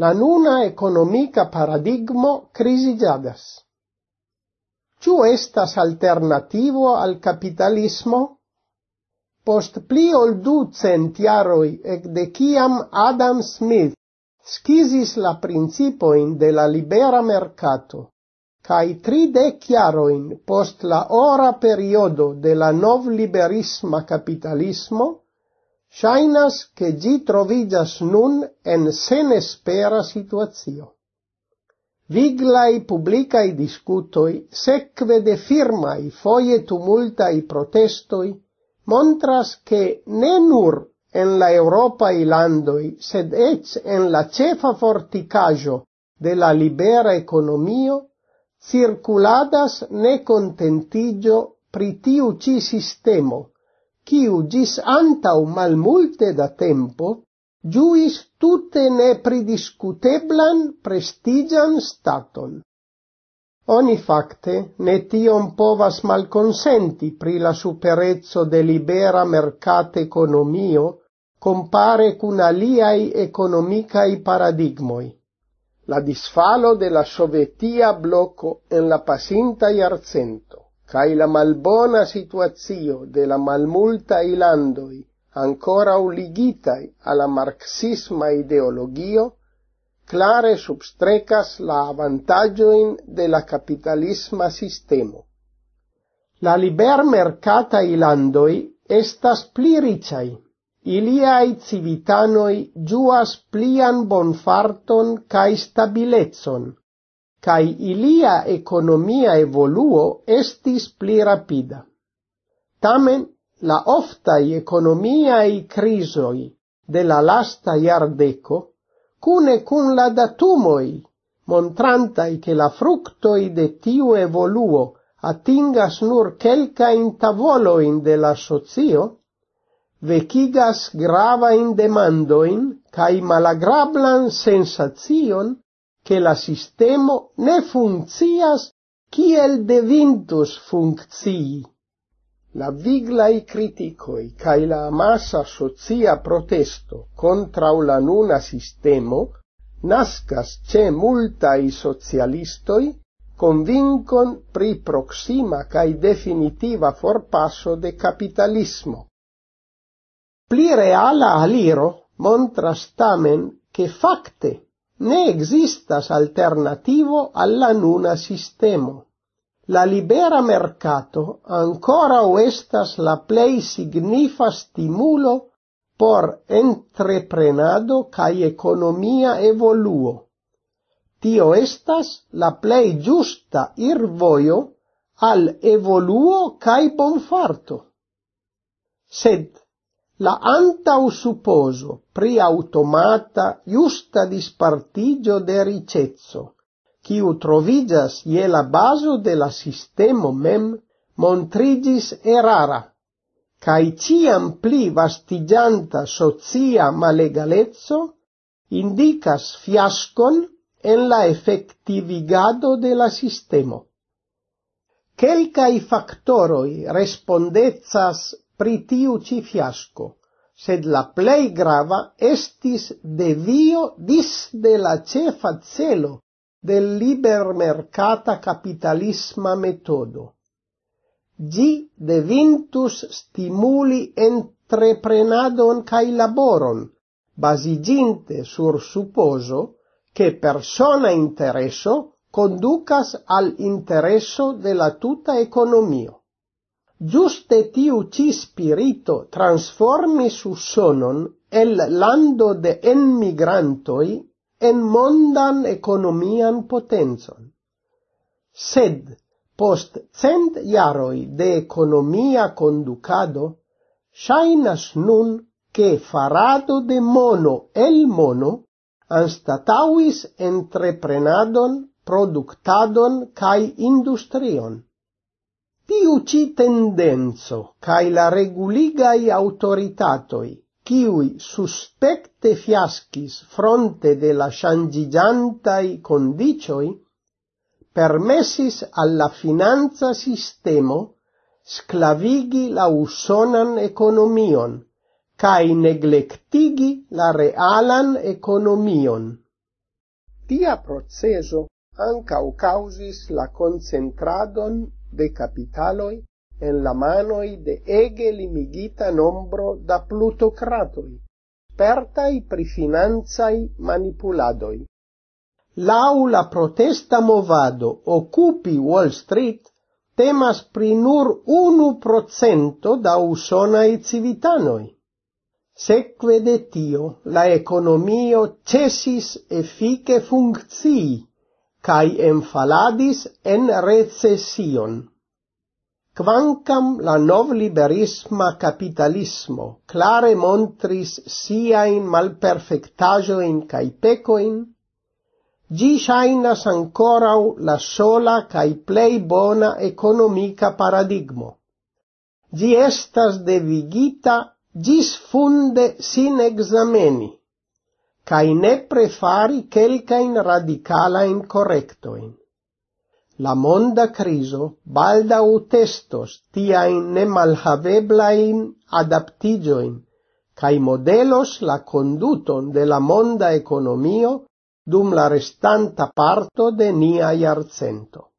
la nuna economica paradigmo crisigiadas. Ciu estas alternativo al capitalismo? Post pli ol du centiaroi ec de ciam Adam Smith schisis la principoin de la libera mercato, cae tridec iaroin post la ora periodo de la nov liberisma capitalismo, Shainas che gi trovigas nun en senespera situazio. Viglai publicai discutoi, secve de firmai foie tumultai protestoi, montras che ne nur en la Europa landoi, sed ec en la cefa forticajo de la libera economio, circuladas ne contentigio pritiu ci sistemo, quiu gis antau malmulte da tempo giuis tutte ne pridiscuteblan prestigian staton. Oni facte ne tion povas malconsenti pri la superezzo de libera mercate economio compare cun aliai economicai paradigmoi. La disfalo de la sovetia blocco en la pasinta iarcento cae la malbona situazio de la malmulta ilandoi ancora uligitai alla marxisma ideologio, clare substrecas la avantagioin de la capitalisma sistemo. La liber mercata ilandoi estas pli ricai, iliai civitanoi giuas plian bonfarton cae stabilezzon, cae ilia economia evoluo estis pli rapida. Tamen, la oftai economiai crisoi de la lasta iardeco, cune cun la datumoi, montrantai che la fructoi de tiu evoluo atingas nur quelcain tavoloin de la socio, vecigas gravain demandoin cae malagrablan sensazion che la sistemo ne funccias kiel devintus funcii. La viglai criticoi cae la massa socia protesto contra la nuna sistemo nascas ce multai socialistoi convincon pri proxima cae definitiva forpasso de capitalismo. Pli reala aliro montras tamen che facte ne existas alternativo alla nuna sistemo. La libera mercato ancora o estas la plei signifa stimulo por entreprenado cae economia evoluo. Tio estas la plei giusta irvoio al evoluo cae bonfarto. Sed la antau supposo pri automata justa dispartigio de ricezzo, quiu trovigas ie la baso de la sistemo mem montrigis erara, cae ciam pli vastigianta socia malegalezzo indicas fiascon en la effectivigado de la sistemo. Quelcai factoroi respondezas pri tiu ci fiasco, sed la plei grava estis devio dis de la cefa celo del libermercata capitalisma metodo. Gi devintus stimuli entreprenadon cae laboron, basiginte sur supposo che persona interesso conducas al interesso de la tuta economio. Giuste tiu ci spirito su sonon el lando de emigrantoi en mondan economian potenzon. Sed, post cent jaroi de economia conducado, shainas nun che farado de mono el mono anstatauis entreprenadon, productadon cae industrion Tiu ci tendenzo cae la reguligai autoritatoi, ciui suspecte fiascis fronte de la shangigiantai condicioi, permessis alla finanza sistemo sclavigi la usonan economion, cae neglectigi la realan economion. Tia proceso ancau causis la concentradon de capitaloi en la manoi de ege limigita nombro da plutocratoi, pertai pri finanzai manipuladoi. Lau la protesta movado occupi Wall Street, temas pri nur unu procento da usonai civitanoi. Seque de tio, la economio cesis effice funcții, cae enfaladis en recession. Quancam la nov liberisma capitalismo clare montris siain malperfectajoin cae pecoin, gi shainas ancorau la sola cae plei bona economica paradigmo. Gi estas devigita gis funde sin exameni cae ne prefari quelcain radicalain correctoin. La monda criso balda baldau testos tiain ne malhaveblain adaptigioin, cae modelos la conduton de la monda economio dum la restanta parto de nia iarcento.